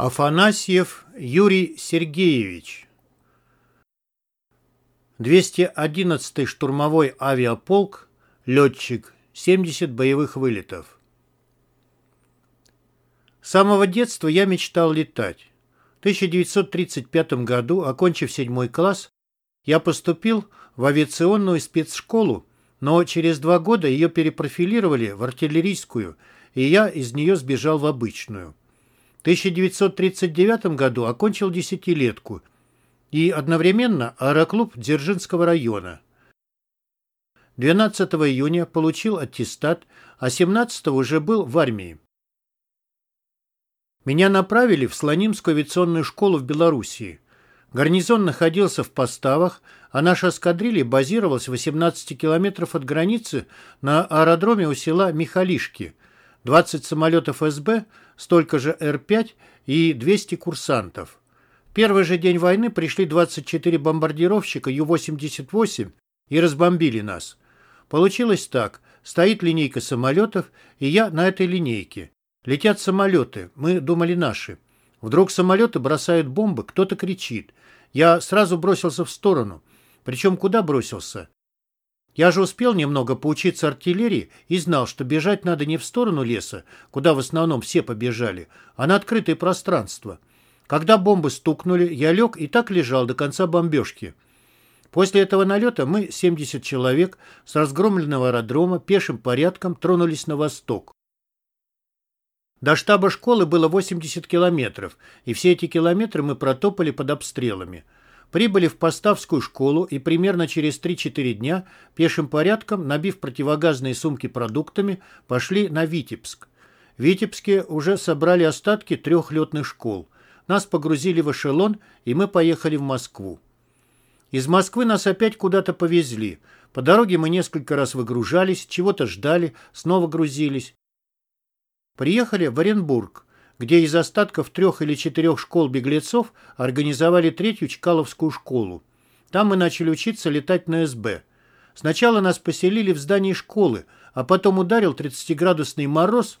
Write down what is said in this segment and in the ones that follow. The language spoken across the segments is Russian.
Афанасьев Юрий Сергеевич 211-й штурмовой авиаполк, летчик, 70 боевых вылетов. С самого детства я мечтал летать. В 1935 году, окончив седьмой класс, я поступил в авиационную спецшколу, но через два года ее перепрофилировали в артиллерийскую, и я из нее сбежал в обычную. В 1939 году окончил десятилетку и одновременно аэроклуб Дзержинского района. 12 июня получил аттестат, а 17 уже был в армии. Меня направили в Слонимскую авиационную школу в Белоруссии. Гарнизон находился в поставах, а наша эскадрилья базировалась в 18 километров от границы на аэродроме у села Михалишки. 20 самолетов СБ, столько же Р-5 и 200 курсантов. В первый же день войны пришли 24 бомбардировщика Ю-88 и разбомбили нас. Получилось так. Стоит линейка самолетов, и я на этой линейке. Летят самолеты, мы думали наши. Вдруг самолеты бросают бомбы, кто-то кричит. Я сразу бросился в сторону. Причем куда бросился? Я же успел немного поучиться артиллерии и знал, что бежать надо не в сторону леса, куда в основном все побежали, а на открытое пространство. Когда бомбы стукнули, я лег и так лежал до конца бомбежки. После этого налета мы, 70 человек, с разгромленного аэродрома пешим порядком тронулись на восток. До штаба школы было 80 километров, и все эти километры мы протопали под обстрелами. Прибыли в Поставскую школу и примерно через 3-4 дня пешим порядком, набив противогазные сумки продуктами, пошли на Витебск. В Витебске уже собрали остатки трех летных школ. Нас погрузили в эшелон, и мы поехали в Москву. Из Москвы нас опять куда-то повезли. По дороге мы несколько раз выгружались, чего-то ждали, снова грузились. Приехали в Оренбург где из остатков трех или четырех школ беглецов организовали третью Чкаловскую школу. Там мы начали учиться летать на СБ. Сначала нас поселили в здании школы, а потом ударил 30-градусный мороз,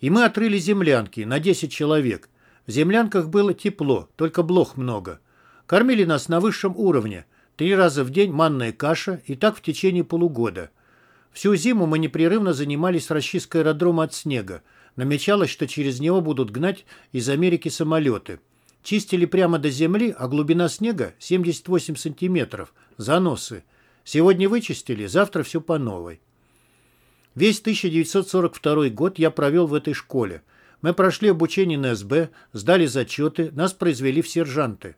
и мы отрыли землянки на 10 человек. В землянках было тепло, только блох много. Кормили нас на высшем уровне. Три раза в день манная каша, и так в течение полугода. Всю зиму мы непрерывно занимались расчисткой аэродрома от снега. Намечалось, что через него будут гнать из Америки самолеты. Чистили прямо до земли, а глубина снега 78 сантиметров. Заносы. Сегодня вычистили, завтра все по новой. Весь 1942 год я провел в этой школе. Мы прошли обучение на СБ, сдали зачеты, нас произвели в сержанты.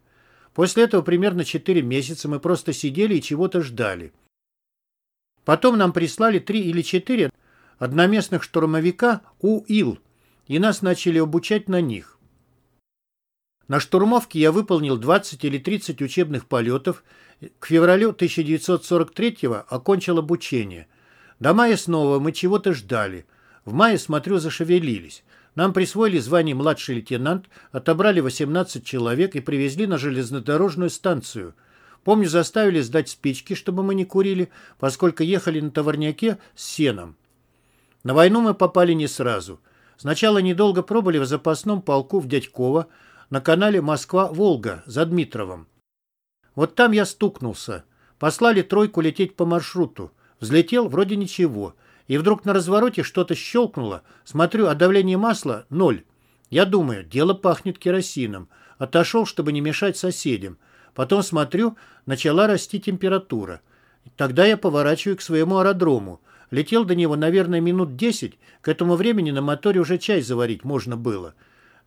После этого примерно 4 месяца мы просто сидели и чего-то ждали. Потом нам прислали 3 или 4 одноместных штурмовика УИЛ, и нас начали обучать на них. На штурмовке я выполнил 20 или 30 учебных полетов, к февралю 1943-го окончил обучение. До мая снова мы чего-то ждали. В мае, смотрю, зашевелились. Нам присвоили звание младший лейтенант, отобрали 18 человек и привезли на железнодорожную станцию. Помню, заставили сдать спички, чтобы мы не курили, поскольку ехали на товарняке с сеном. На войну мы попали не сразу. Сначала недолго пробыли в запасном полку в Дядьково на канале Москва-Волга за Дмитровым. Вот там я стукнулся. Послали тройку лететь по маршруту. Взлетел вроде ничего. И вдруг на развороте что-то щелкнуло. Смотрю, а давление масла – ноль. Я думаю, дело пахнет керосином. Отошел, чтобы не мешать соседям. Потом смотрю, начала расти температура. Тогда я поворачиваю к своему аэродрому. Летел до него, наверное, минут десять. К этому времени на моторе уже чай заварить можно было.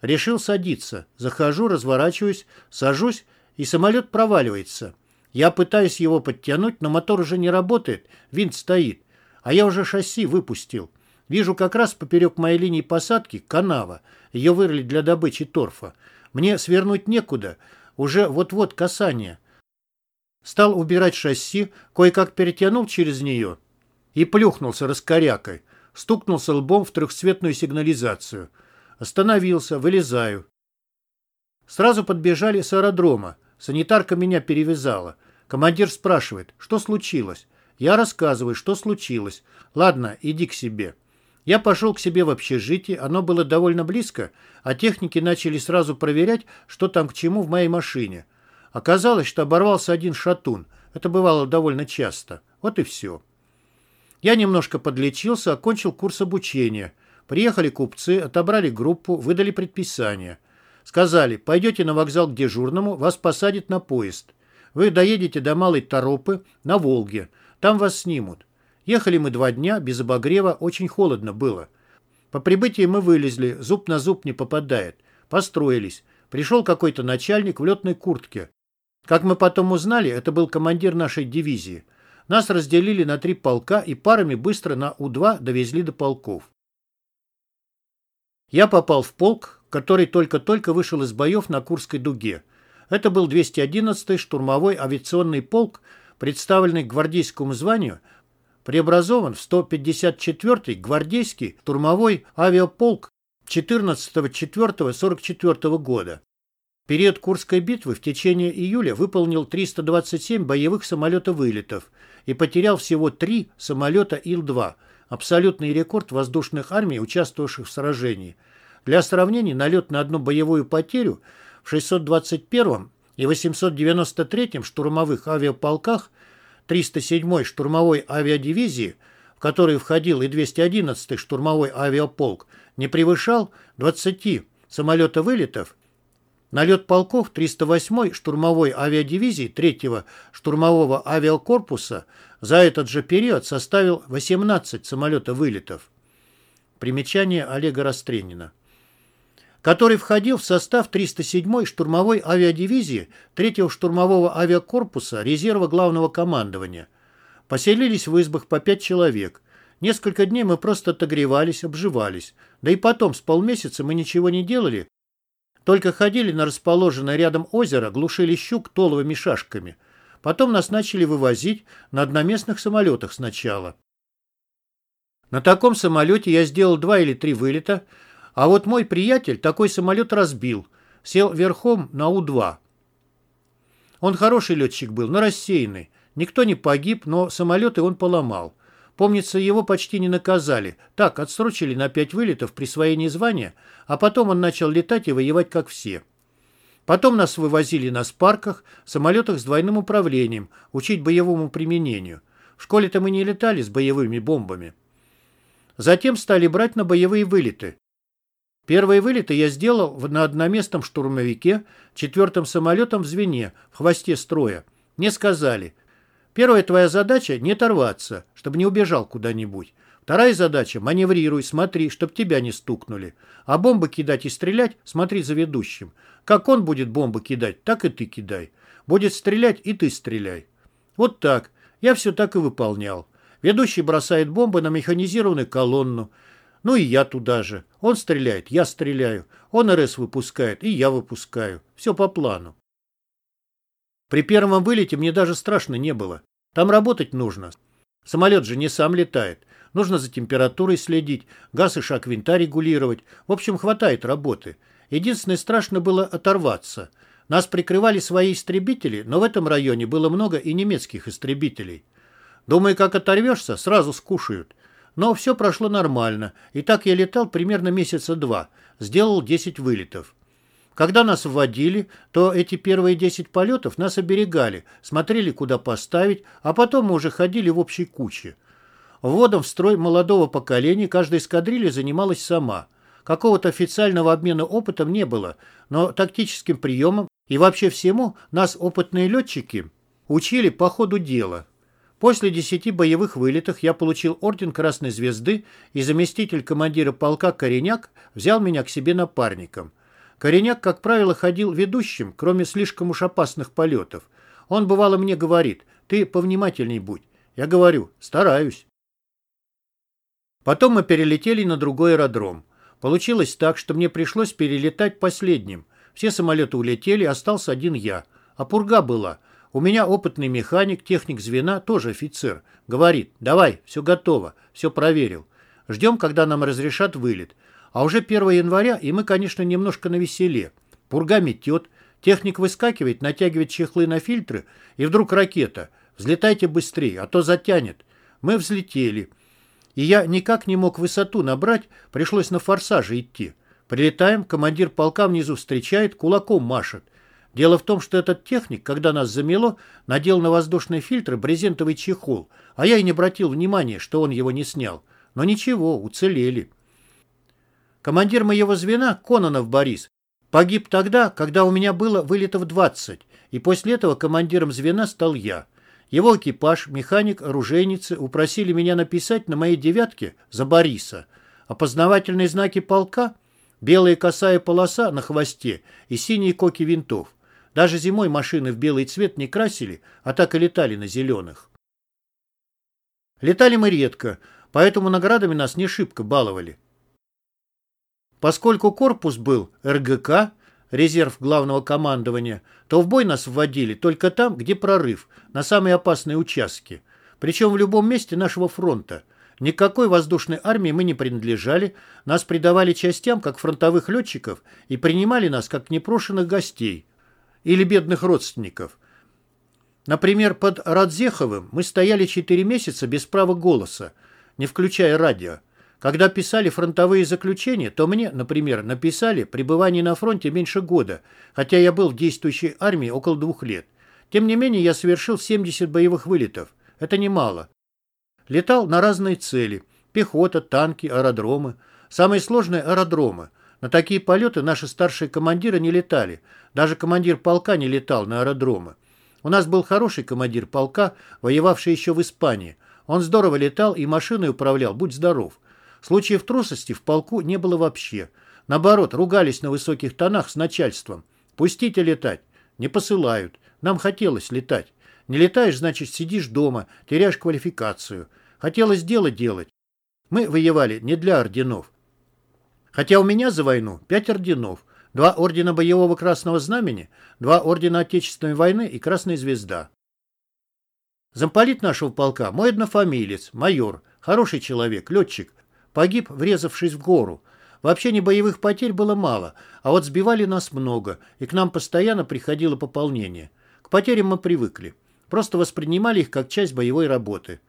Решил садиться. Захожу, разворачиваюсь, сажусь, и самолет проваливается. Я пытаюсь его подтянуть, но мотор уже не работает, винт стоит. А я уже шасси выпустил. Вижу как раз поперек моей линии посадки канава. Ее вырыли для добычи торфа. Мне свернуть некуда. Уже вот-вот касание. Стал убирать шасси, кое-как перетянул через нее и плюхнулся раскорякой. Стукнулся лбом в трехцветную сигнализацию. Остановился, вылезаю. Сразу подбежали с аэродрома. Санитарка меня перевязала. Командир спрашивает, что случилось. Я рассказываю, что случилось. Ладно, иди к себе. Я пошел к себе в общежитие, оно было довольно близко, а техники начали сразу проверять, что там к чему в моей машине. Оказалось, что оборвался один шатун. Это бывало довольно часто. Вот и все. Я немножко подлечился, окончил курс обучения. Приехали купцы, отобрали группу, выдали предписание. Сказали, пойдете на вокзал к дежурному, вас посадят на поезд. Вы доедете до Малой Торопы на Волге. Там вас снимут. Ехали мы два дня, без обогрева, очень холодно было. По прибытии мы вылезли, зуб на зуб не попадает. Построились. Пришел какой-то начальник в летной куртке. Как мы потом узнали, это был командир нашей дивизии. Нас разделили на три полка и парами быстро на У-2 довезли до полков. Я попал в полк, который только-только вышел из боев на Курской дуге. Это был 211-й штурмовой авиационный полк, представленный к гвардейскому званию, преобразован в 154-й гвардейский штурмовой авиаполк 14-4-44 года период Курской битвы в течение июля выполнил 327 боевых самолета-вылетов и потерял всего три самолета Ил-2, абсолютный рекорд воздушных армий, участвовавших в сражении. Для сравнения, налет на одну боевую потерю в 621 и 893 штурмовых авиаполках 307-й штурмовой авиадивизии, в которой входил и 211-й штурмовой авиаполк, не превышал 20 самолета-вылетов Налет полков 308-й штурмовой авиадивизии 3-го штурмового авиакорпуса за этот же период составил 18 самолета-вылетов. Примечание Олега Растренина. Который входил в состав 307-й штурмовой авиадивизии 3-го штурмового авиакорпуса резерва главного командования. Поселились в избах по 5 человек. Несколько дней мы просто отогревались, обживались. Да и потом с полмесяца мы ничего не делали, только ходили на расположенное рядом озеро, глушили щук толовыми шашками. Потом нас начали вывозить на одноместных самолетах сначала. На таком самолете я сделал два или три вылета, а вот мой приятель такой самолет разбил, сел верхом на У-2. Он хороший летчик был, но рассеянный. Никто не погиб, но самолеты он поломал. Помнится, его почти не наказали. Так, отсрочили на пять вылетов присвоение звания, а потом он начал летать и воевать, как все. Потом нас вывозили на спарках, самолетах с двойным управлением, учить боевому применению. В школе-то мы не летали с боевыми бомбами. Затем стали брать на боевые вылеты. Первые вылеты я сделал на одноместном штурмовике, четвертым самолетом в звене, в хвосте строя. Мне сказали, Первая твоя задача – не оторваться, чтобы не убежал куда-нибудь. Вторая задача – маневрируй, смотри, чтобы тебя не стукнули. А бомбы кидать и стрелять – смотри за ведущим. Как он будет бомбы кидать, так и ты кидай. Будет стрелять, и ты стреляй. Вот так. Я все так и выполнял. Ведущий бросает бомбы на механизированную колонну. Ну и я туда же. Он стреляет, я стреляю. Он РС выпускает, и я выпускаю. Все по плану. При первом вылете мне даже страшно не было. Там работать нужно. Самолет же не сам летает. Нужно за температурой следить, газ и шаг винта регулировать. В общем, хватает работы. Единственное, страшно было оторваться. Нас прикрывали свои истребители, но в этом районе было много и немецких истребителей. Думаю, как оторвешься, сразу скушают. Но все прошло нормально, и так я летал примерно месяца два. Сделал 10 вылетов. Когда нас вводили, то эти первые 10 полетов нас оберегали, смотрели, куда поставить, а потом мы уже ходили в общей куче. Вводом в строй молодого поколения каждая эскадрилья занималась сама. Какого-то официального обмена опытом не было, но тактическим приемом и вообще всему нас опытные летчики учили по ходу дела. После десяти боевых вылетов я получил орден Красной Звезды, и заместитель командира полка Кореняк взял меня к себе напарником – Кореняк, как правило, ходил ведущим, кроме слишком уж опасных полетов. Он, бывало, мне говорит, ты повнимательней будь. Я говорю, стараюсь. Потом мы перелетели на другой аэродром. Получилось так, что мне пришлось перелетать последним. Все самолеты улетели, остался один я. А пурга была. У меня опытный механик, техник звена, тоже офицер. Говорит, давай, все готово, все проверил. Ждем, когда нам разрешат вылет. А уже 1 января, и мы, конечно, немножко навеселе. Пурга метет, техник выскакивает, натягивает чехлы на фильтры, и вдруг ракета. Взлетайте быстрее, а то затянет. Мы взлетели. И я никак не мог высоту набрать, пришлось на форсаже идти. Прилетаем, командир полка внизу встречает, кулаком машет. Дело в том, что этот техник, когда нас замело, надел на воздушные фильтры брезентовый чехол, а я и не обратил внимания, что он его не снял. Но ничего, уцелели. Командир моего звена, Кононов Борис, погиб тогда, когда у меня было вылетов 20, и после этого командиром звена стал я. Его экипаж, механик, оружейницы упросили меня написать на моей девятке за Бориса. Опознавательные знаки полка – белая косая полоса на хвосте и синие коки винтов. Даже зимой машины в белый цвет не красили, а так и летали на зеленых. Летали мы редко, поэтому наградами нас не шибко баловали. Поскольку корпус был РГК, резерв главного командования, то в бой нас вводили только там, где прорыв, на самые опасные участки. Причем в любом месте нашего фронта. Никакой воздушной армии мы не принадлежали, нас придавали частям, как фронтовых летчиков, и принимали нас, как непрошенных гостей или бедных родственников. Например, под Радзеховым мы стояли 4 месяца без права голоса, не включая радио. Когда писали фронтовые заключения, то мне, например, написали пребывание на фронте меньше года, хотя я был в действующей армии около двух лет. Тем не менее, я совершил 70 боевых вылетов. Это немало. Летал на разные цели. Пехота, танки, аэродромы. Самые сложные аэродромы. На такие полеты наши старшие командиры не летали. Даже командир полка не летал на аэродромы. У нас был хороший командир полка, воевавший еще в Испании. Он здорово летал и машиной управлял, будь здоров. Случаев трусости в полку не было вообще. Наоборот, ругались на высоких тонах с начальством. «Пустите летать». Не посылают. Нам хотелось летать. Не летаешь, значит, сидишь дома, теряешь квалификацию. Хотелось дело делать. Мы воевали не для орденов. Хотя у меня за войну пять орденов. Два ордена Боевого Красного Знамени, два ордена Отечественной войны и Красная Звезда. Замполит нашего полка, мой однофамилец, майор, хороший человек, летчик, погиб, врезавшись в гору. Вообще не боевых потерь было мало, а вот сбивали нас много, и к нам постоянно приходило пополнение. К потерям мы привыкли, просто воспринимали их как часть боевой работы.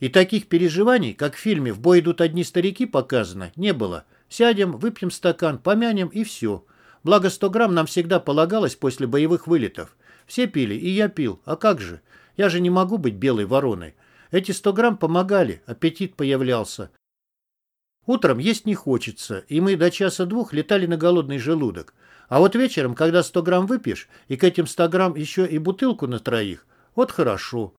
И таких переживаний, как в фильме «В бой идут одни старики» показано, не было. Сядем, выпьем стакан, помянем и все. Благо 100 грамм нам всегда полагалось после боевых вылетов. Все пили, и я пил. А как же? Я же не могу быть белой вороной. Эти 100 грамм помогали, аппетит появлялся. Утром есть не хочется, и мы до часа двух летали на голодный желудок. А вот вечером, когда 100 грамм выпьешь, и к этим 100 грамм еще и бутылку на троих, вот хорошо.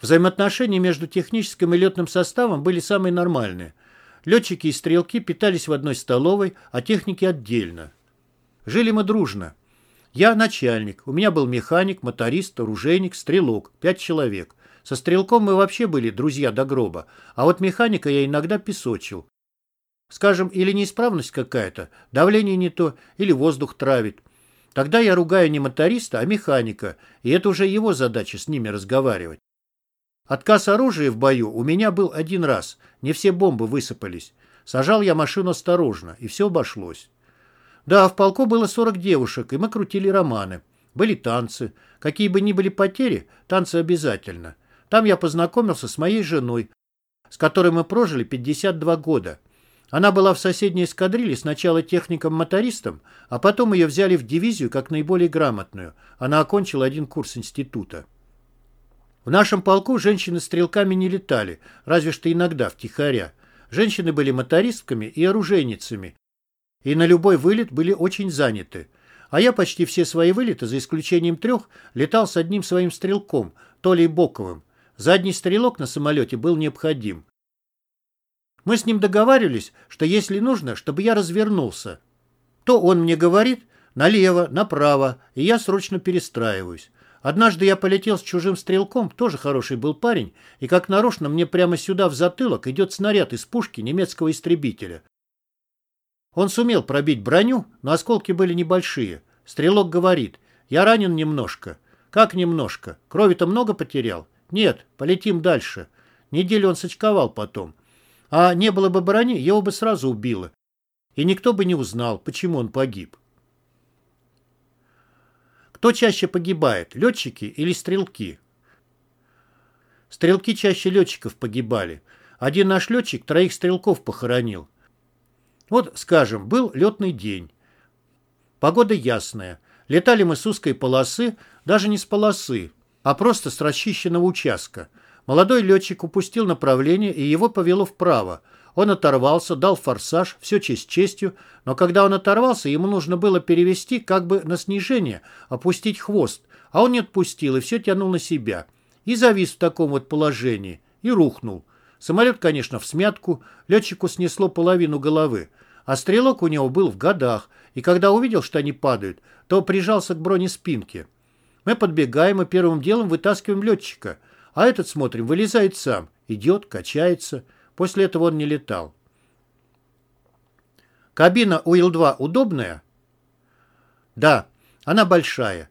Взаимоотношения между техническим и летным составом были самые нормальные. Летчики и стрелки питались в одной столовой, а техники отдельно. Жили мы дружно. Я начальник, у меня был механик, моторист, оружейник, стрелок, пять человек. Со стрелком мы вообще были друзья до гроба, а вот механика я иногда песочил. Скажем, или неисправность какая-то, давление не то, или воздух травит. Тогда я ругаю не моториста, а механика, и это уже его задача с ними разговаривать. Отказ оружия в бою у меня был один раз. Не все бомбы высыпались. Сажал я машину осторожно, и все обошлось. Да, в полку было 40 девушек, и мы крутили романы. Были танцы. Какие бы ни были потери, танцы обязательно. Там я познакомился с моей женой, с которой мы прожили 52 года. Она была в соседней эскадрилье сначала техником-мотористом, а потом ее взяли в дивизию как наиболее грамотную. Она окончила один курс института. В нашем полку женщины стрелками не летали, разве что иногда, втихаря. Женщины были мотористками и оружейницами, и на любой вылет были очень заняты. А я почти все свои вылеты, за исключением трех, летал с одним своим стрелком, Толей Боковым. Задний стрелок на самолете был необходим. Мы с ним договаривались, что если нужно, чтобы я развернулся, то он мне говорит налево, направо, и я срочно перестраиваюсь. Однажды я полетел с чужим стрелком, тоже хороший был парень, и как нарочно мне прямо сюда в затылок идет снаряд из пушки немецкого истребителя. Он сумел пробить броню, но осколки были небольшие. Стрелок говорит, я ранен немножко. Как немножко? Крови-то много потерял? Нет, полетим дальше. Неделю он сочковал потом. А не было бы брони, его бы сразу убило. И никто бы не узнал, почему он погиб. Кто чаще погибает, летчики или стрелки? Стрелки чаще летчиков погибали. Один наш летчик троих стрелков похоронил. Вот, скажем, был летный день. Погода ясная. Летали мы с узкой полосы, даже не с полосы, а просто с расчищенного участка. Молодой летчик упустил направление, и его повело вправо. Он оторвался, дал форсаж, все честь честью, но когда он оторвался, ему нужно было перевести как бы на снижение, опустить хвост, а он не отпустил и все тянул на себя. И завис в таком вот положении, и рухнул. Самолет, конечно, в смятку, летчику снесло половину головы, а стрелок у него был в годах, и когда увидел, что они падают, то прижался к бронеспинке. Мы подбегаем и первым делом вытаскиваем летчика, а этот, смотрим, вылезает сам, идет, качается. После этого он не летал. Кабина у Ил-2 удобная? Да, она большая.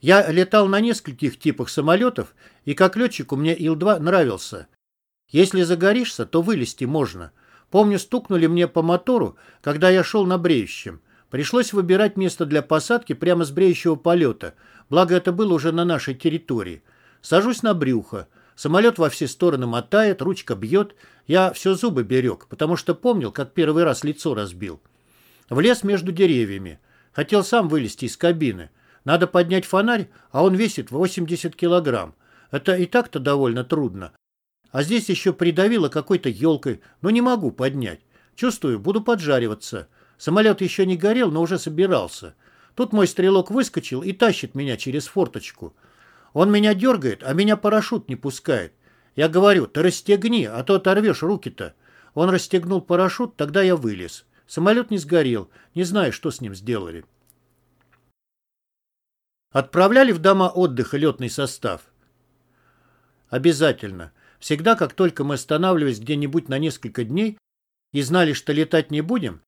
Я летал на нескольких типах самолетов, и как летчику мне Ил-2 нравился. Если загоришься, то вылезти можно. Помню, стукнули мне по мотору, когда я шел на бреющем. Пришлось выбирать место для посадки прямо с бреющего полета, благо это было уже на нашей территории. Сажусь на брюхо. Самолет во все стороны мотает, ручка бьет. Я все зубы берег, потому что помнил, как первый раз лицо разбил. Влез между деревьями. Хотел сам вылезти из кабины. Надо поднять фонарь, а он весит 80 килограмм. Это и так-то довольно трудно. А здесь еще придавило какой-то елкой, но не могу поднять. Чувствую, буду поджариваться. Самолет еще не горел, но уже собирался. Тут мой стрелок выскочил и тащит меня через форточку. Он меня дергает, а меня парашют не пускает. Я говорю, ты расстегни, а то оторвешь руки-то. Он расстегнул парашют, тогда я вылез. Самолет не сгорел, не знаю, что с ним сделали. Отправляли в дома отдыха летный состав? Обязательно. Всегда, как только мы останавливались где-нибудь на несколько дней и знали, что летать не будем,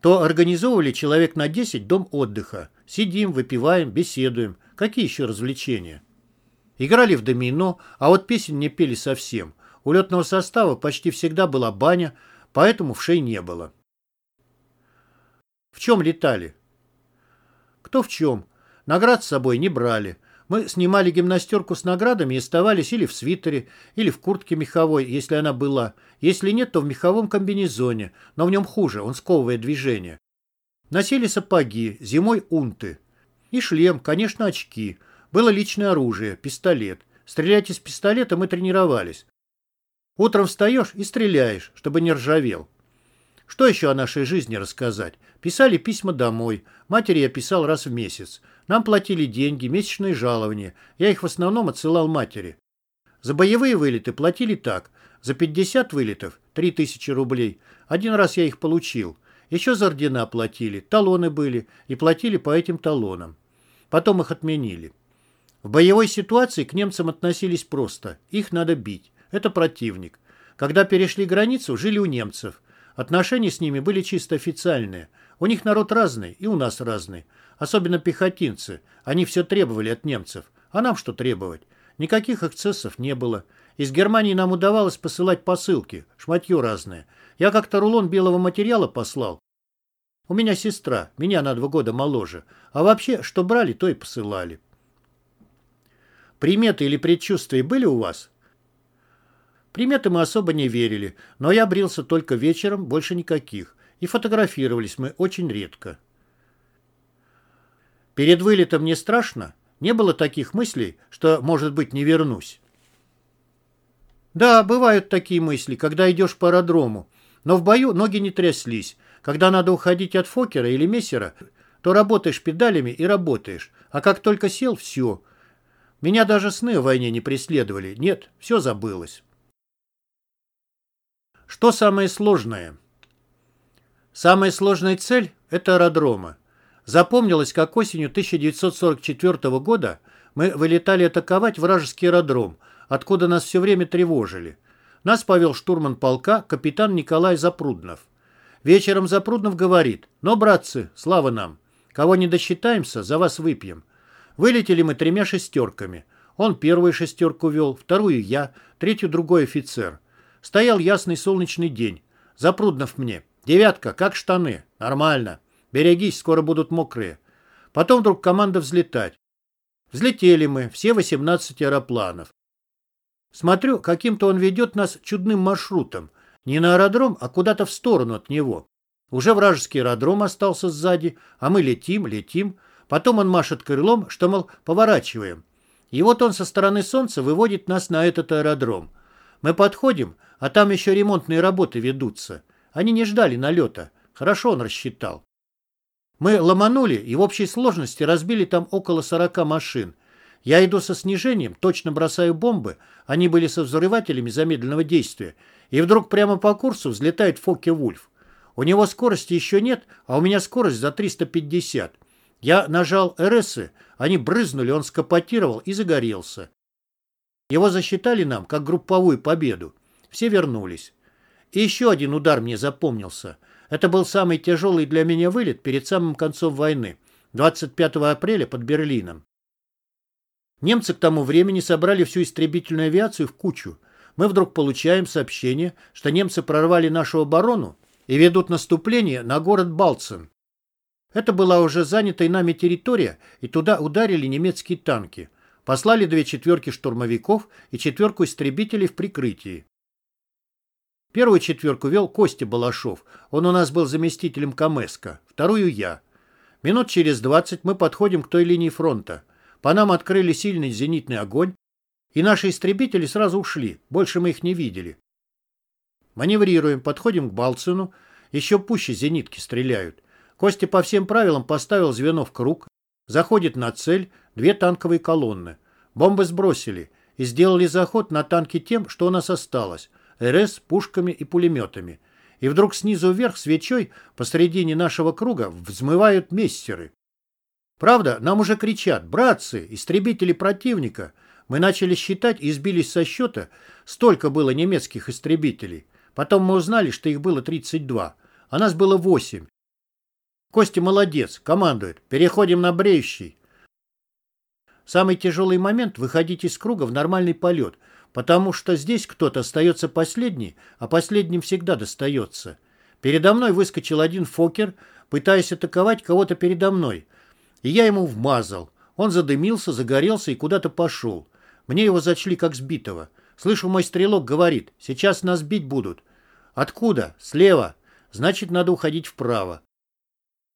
то организовывали человек на 10 дом отдыха. Сидим, выпиваем, беседуем. Какие еще развлечения? Играли в домино, а вот песен не пели совсем. У летного состава почти всегда была баня, поэтому вшей не было. В чем летали? Кто в чем. Наград с собой не брали. Мы снимали гимнастерку с наградами и оставались или в свитере, или в куртке меховой, если она была. Если нет, то в меховом комбинезоне, но в нем хуже, он сковывает движение. Носили сапоги, зимой унты. И шлем, конечно, очки. Было личное оружие, пистолет. Стрелять из пистолета мы тренировались. Утром встаешь и стреляешь, чтобы не ржавел. Что еще о нашей жизни рассказать? Писали письма домой. Матери я писал раз в месяц. Нам платили деньги, месячные жалования. Я их в основном отсылал матери. За боевые вылеты платили так. За 50 вылетов – 3000 рублей. Один раз я их получил. Еще за ордена платили, талоны были, и платили по этим талонам. Потом их отменили. В боевой ситуации к немцам относились просто. Их надо бить. Это противник. Когда перешли границу, жили у немцев – Отношения с ними были чисто официальные. У них народ разный, и у нас разный. Особенно пехотинцы. Они все требовали от немцев. А нам что требовать? Никаких эксцессов не было. Из Германии нам удавалось посылать посылки, шматье разное. Я как-то рулон белого материала послал. У меня сестра, меня на два года моложе. А вообще, что брали, то и посылали. Приметы или предчувствия были у вас? Приметы мы особо не верили, но я брился только вечером, больше никаких. И фотографировались мы очень редко. Перед вылетом не страшно? Не было таких мыслей, что, может быть, не вернусь? Да, бывают такие мысли, когда идешь по аэродрому. Но в бою ноги не тряслись. Когда надо уходить от Фокера или Мессера, то работаешь педалями и работаешь. А как только сел, все. Меня даже сны о войне не преследовали. Нет, все забылось. Что самое сложное? Самая сложная цель – это аэродромы. Запомнилось, как осенью 1944 года мы вылетали атаковать вражеский аэродром, откуда нас все время тревожили. Нас повел штурман полка капитан Николай Запруднов. Вечером Запруднов говорит, «Но, братцы, слава нам! Кого не досчитаемся, за вас выпьем». Вылетели мы тремя шестерками. Он первую шестерку вел, вторую я, третью другой офицер – Стоял ясный солнечный день. Запруднов мне. Девятка, как штаны. Нормально. Берегись, скоро будут мокрые. Потом вдруг команда взлетать. Взлетели мы, все 18 аэропланов. Смотрю, каким-то он ведет нас чудным маршрутом. Не на аэродром, а куда-то в сторону от него. Уже вражеский аэродром остался сзади, а мы летим, летим. Потом он машет крылом, что, мол, поворачиваем. И вот он со стороны солнца выводит нас на этот аэродром. Мы подходим, а там еще ремонтные работы ведутся. Они не ждали налета. Хорошо он рассчитал. Мы ломанули и в общей сложности разбили там около 40 машин. Я иду со снижением, точно бросаю бомбы, они были со взрывателями замедленного действия, и вдруг прямо по курсу взлетает Фокке-Вульф. У него скорости еще нет, а у меня скорость за 350. Я нажал РСы, они брызнули, он скопотировал и загорелся. Его засчитали нам как групповую победу. Все вернулись. И еще один удар мне запомнился. Это был самый тяжелый для меня вылет перед самым концом войны, 25 апреля под Берлином. Немцы к тому времени собрали всю истребительную авиацию в кучу. Мы вдруг получаем сообщение, что немцы прорвали нашу оборону и ведут наступление на город Балцен. Это была уже занятая нами территория, и туда ударили немецкие танки. Послали две четверки штурмовиков и четверку истребителей в прикрытии. Первую четверку вел Костя Балашов, он у нас был заместителем Камеска, вторую я. Минут через двадцать мы подходим к той линии фронта. По нам открыли сильный зенитный огонь, и наши истребители сразу ушли, больше мы их не видели. Маневрируем, подходим к Балцину, еще пуще зенитки стреляют. Костя по всем правилам поставил звено в круг, заходит на цель, две танковые колонны. Бомбы сбросили и сделали заход на танки тем, что у нас осталось, РС, пушками и пулеметами. И вдруг снизу вверх свечой посредине нашего круга взмывают мессеры. Правда, нам уже кричат «Братцы! Истребители противника!» Мы начали считать и сбились со счета. Столько было немецких истребителей. Потом мы узнали, что их было 32, а нас было 8. Костя молодец, командует. Переходим на бреющий. Самый тяжелый момент – выходить из круга в нормальный полет, потому что здесь кто-то остается последний, а последним всегда достается. Передо мной выскочил один фокер, пытаясь атаковать кого-то передо мной. И я ему вмазал. Он задымился, загорелся и куда-то пошел. Мне его зачли как сбитого. Слышу, мой стрелок говорит, сейчас нас бить будут. Откуда? Слева. Значит, надо уходить вправо.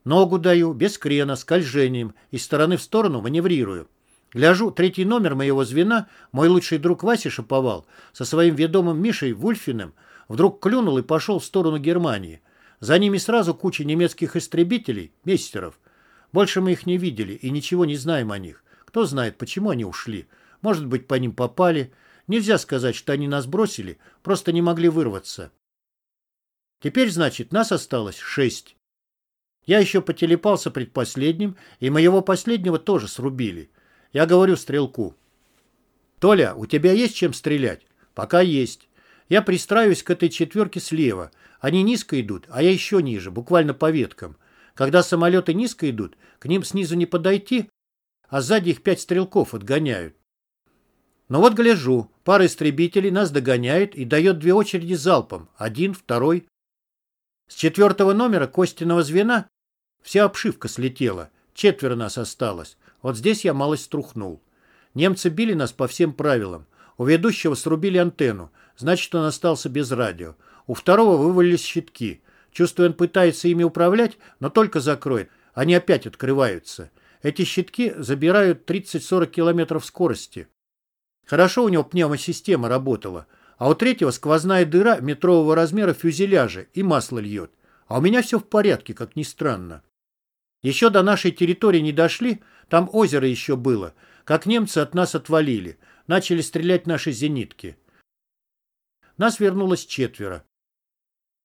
Ногу даю, без крена, скольжением, из стороны в сторону маневрирую. Гляжу, третий номер моего звена, мой лучший друг Вася Шаповал, со своим ведомым Мишей Вульфиным, вдруг клюнул и пошел в сторону Германии. За ними сразу куча немецких истребителей, мессеров. Больше мы их не видели и ничего не знаем о них. Кто знает, почему они ушли. Может быть, по ним попали. Нельзя сказать, что они нас бросили, просто не могли вырваться. Теперь, значит, нас осталось шесть. Я еще потелепался предпоследним, и моего последнего тоже срубили. Я говорю стрелку. «Толя, у тебя есть чем стрелять?» «Пока есть. Я пристраиваюсь к этой четверке слева. Они низко идут, а я еще ниже, буквально по веткам. Когда самолеты низко идут, к ним снизу не подойти, а сзади их пять стрелков отгоняют. Но вот гляжу, пара истребителей нас догоняет и дает две очереди залпом. Один, второй. С четвертого номера Костиного звена Вся обшивка слетела. Четверо нас осталось. Вот здесь я малость струхнул. Немцы били нас по всем правилам. У ведущего срубили антенну. Значит, он остался без радио. У второго вывалились щитки. Чувствую, он пытается ими управлять, но только закроет. Они опять открываются. Эти щитки забирают 30-40 километров скорости. Хорошо у него пневмосистема работала. А у третьего сквозная дыра метрового размера фюзеляжа и масло льет. А у меня все в порядке, как ни странно. Еще до нашей территории не дошли, там озеро еще было, как немцы от нас отвалили, начали стрелять наши зенитки. Нас вернулось четверо.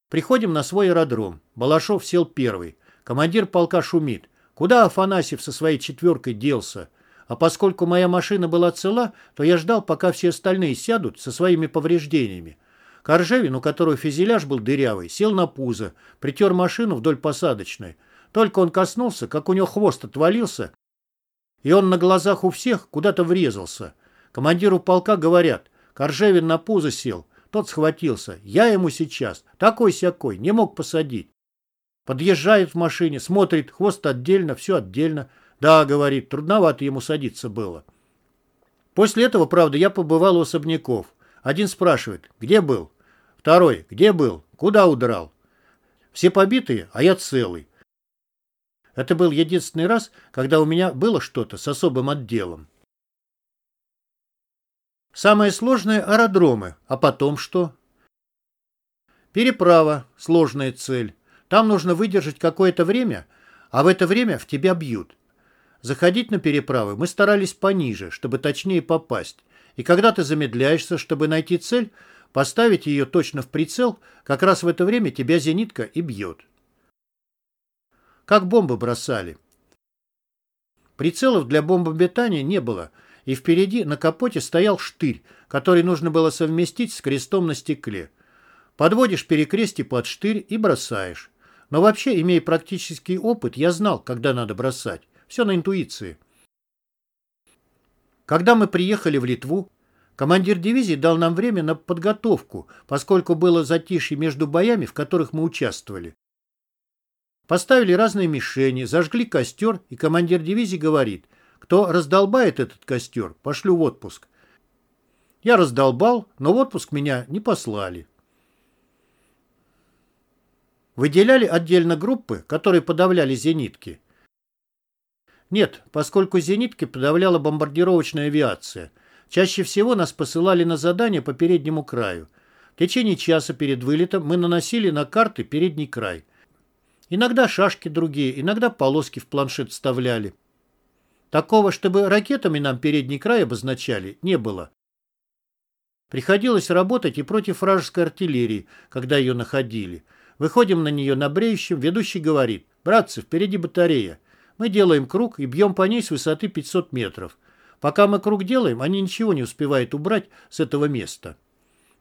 Приходим на свой аэродром. Балашов сел первый. Командир полка шумит. Куда Афанасьев со своей четверкой делся? А поскольку моя машина была цела, то я ждал, пока все остальные сядут со своими повреждениями. Коржевин, у которого фюзеляж был дырявый, сел на пузо, притер машину вдоль посадочной, только он коснулся, как у него хвост отвалился, и он на глазах у всех куда-то врезался. Командиру полка говорят, Коржевин на пузо сел, тот схватился. Я ему сейчас, такой-сякой, не мог посадить. Подъезжает в машине, смотрит, хвост отдельно, все отдельно. Да, говорит, трудновато ему садиться было. После этого, правда, я побывал у особняков. Один спрашивает, где был? Второй, где был? Куда удрал? Все побитые, а я целый. Это был единственный раз, когда у меня было что-то с особым отделом. Самое сложное – аэродромы. А потом что? Переправа – сложная цель. Там нужно выдержать какое-то время, а в это время в тебя бьют. Заходить на переправы мы старались пониже, чтобы точнее попасть. И когда ты замедляешься, чтобы найти цель, поставить ее точно в прицел, как раз в это время тебя зенитка и бьет. Как бомбы бросали. Прицелов для бомбометания не было, и впереди на капоте стоял штырь, который нужно было совместить с крестом на стекле. Подводишь перекрестие под штырь и бросаешь. Но вообще, имея практический опыт, я знал, когда надо бросать. Все на интуиции. Когда мы приехали в Литву, командир дивизии дал нам время на подготовку, поскольку было затишье между боями, в которых мы участвовали. Поставили разные мишени, зажгли костер, и командир дивизии говорит, кто раздолбает этот костер, пошлю в отпуск. Я раздолбал, но в отпуск меня не послали. Выделяли отдельно группы, которые подавляли зенитки. Нет, поскольку зенитки подавляла бомбардировочная авиация. Чаще всего нас посылали на задание по переднему краю. В течение часа перед вылетом мы наносили на карты передний край. Иногда шашки другие, иногда полоски в планшет вставляли. Такого, чтобы ракетами нам передний край обозначали, не было. Приходилось работать и против вражеской артиллерии, когда ее находили. Выходим на нее на бреющем, ведущий говорит, «Братцы, впереди батарея». Мы делаем круг и бьем по ней с высоты 500 метров. Пока мы круг делаем, они ничего не успевают убрать с этого места.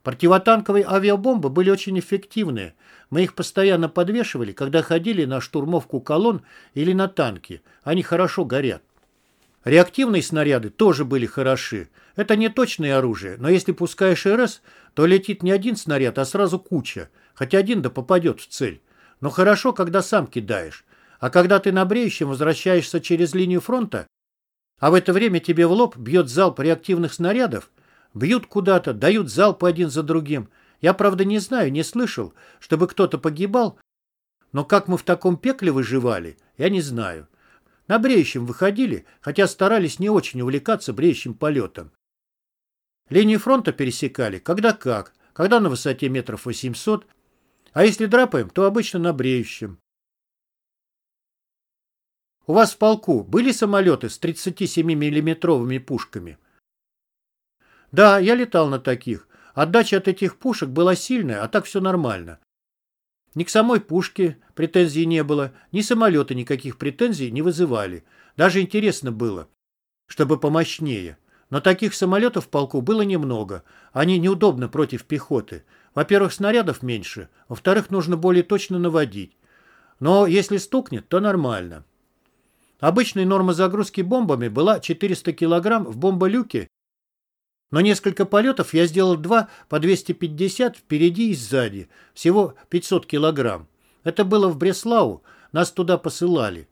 Противотанковые авиабомбы были очень эффективные. Мы их постоянно подвешивали, когда ходили на штурмовку колонн или на танки. Они хорошо горят. Реактивные снаряды тоже были хороши. Это не точное оружие, но если пускаешь РС, то летит не один снаряд, а сразу куча. Хотя один да попадет в цель. Но хорошо, когда сам кидаешь. А когда ты на бреющем возвращаешься через линию фронта, а в это время тебе в лоб бьет залп реактивных снарядов, бьют куда-то, дают залпы один за другим. Я, правда, не знаю, не слышал, чтобы кто-то погибал, но как мы в таком пекле выживали, я не знаю. На бреющем выходили, хотя старались не очень увлекаться бреющим полетом. Линию фронта пересекали, когда как, когда на высоте метров 800, а если драпаем, то обычно на бреющем. У вас в полку были самолеты с 37-миллиметровыми пушками? Да, я летал на таких. Отдача от этих пушек была сильная, а так все нормально. Ни к самой пушке претензий не было, ни самолеты никаких претензий не вызывали. Даже интересно было, чтобы помощнее. Но таких самолетов в полку было немного. Они неудобны против пехоты. Во-первых, снарядов меньше. Во-вторых, нужно более точно наводить. Но если стукнет, то нормально. Обычная норма загрузки бомбами была 400 кг в бомболюке, но несколько полетов я сделал два по 250 впереди и сзади, всего 500 кг. Это было в Бреслау, нас туда посылали.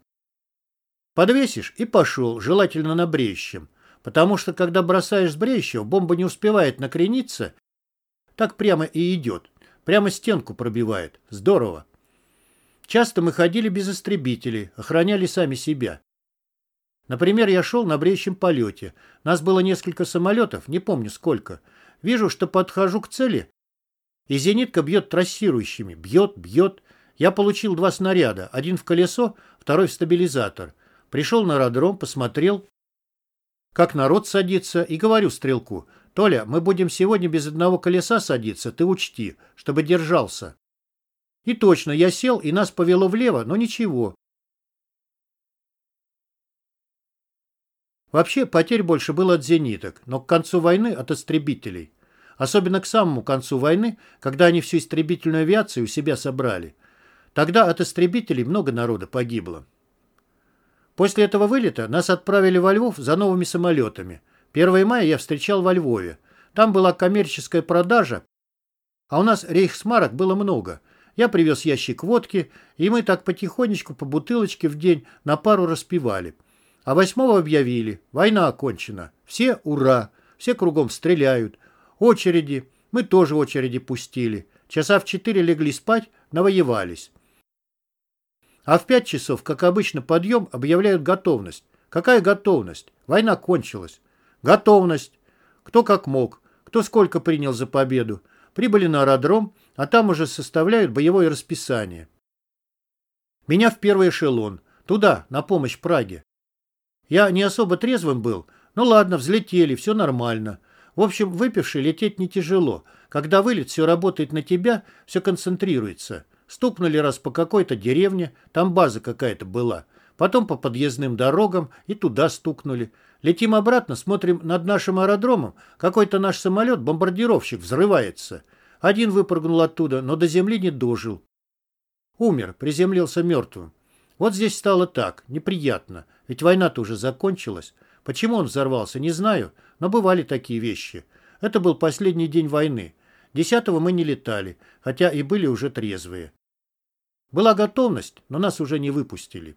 Подвесишь и пошел, желательно на бреющем. Потому что, когда бросаешь с бреющего, бомба не успевает накрениться, так прямо и идет. Прямо стенку пробивает. Здорово. Часто мы ходили без истребителей, охраняли сами себя. Например, я шел на бреющем полете. Нас было несколько самолетов, не помню сколько. Вижу, что подхожу к цели, и зенитка бьет трассирующими. Бьет, бьет. Я получил два снаряда. Один в колесо, второй в стабилизатор. Пришел на аэродром, посмотрел, как народ садится, и говорю стрелку, «Толя, мы будем сегодня без одного колеса садиться, ты учти, чтобы держался». И точно, я сел, и нас повело влево, но ничего. Вообще, потерь больше было от зениток, но к концу войны от истребителей. Особенно к самому концу войны, когда они всю истребительную авиацию у себя собрали. Тогда от истребителей много народа погибло. После этого вылета нас отправили во Львов за новыми самолетами. 1 мая я встречал во Львове. Там была коммерческая продажа, а у нас рейхсмарок было много – я привез ящик водки, и мы так потихонечку по бутылочке в день на пару распивали. А восьмого объявили. Война окончена. Все ура. Все кругом стреляют. Очереди. Мы тоже очереди пустили. Часа в четыре легли спать, навоевались. А в пять часов, как обычно, подъем, объявляют готовность. Какая готовность? Война кончилась. Готовность. Кто как мог, кто сколько принял за победу. Прибыли на аэродром, а там уже составляют боевое расписание. Меня в первый эшелон. Туда, на помощь Праге. Я не особо трезвым был. Ну ладно, взлетели, все нормально. В общем, выпивший лететь не тяжело. Когда вылет, все работает на тебя, все концентрируется. Стукнули раз по какой-то деревне, там база какая-то была. Потом по подъездным дорогам и туда стукнули. Летим обратно, смотрим над нашим аэродромом. Какой-то наш самолет-бомбардировщик взрывается. Один выпрыгнул оттуда, но до земли не дожил. Умер, приземлился мертвым. Вот здесь стало так, неприятно. Ведь война-то уже закончилась. Почему он взорвался, не знаю, но бывали такие вещи. Это был последний день войны. Десятого мы не летали, хотя и были уже трезвые. Была готовность, но нас уже не выпустили.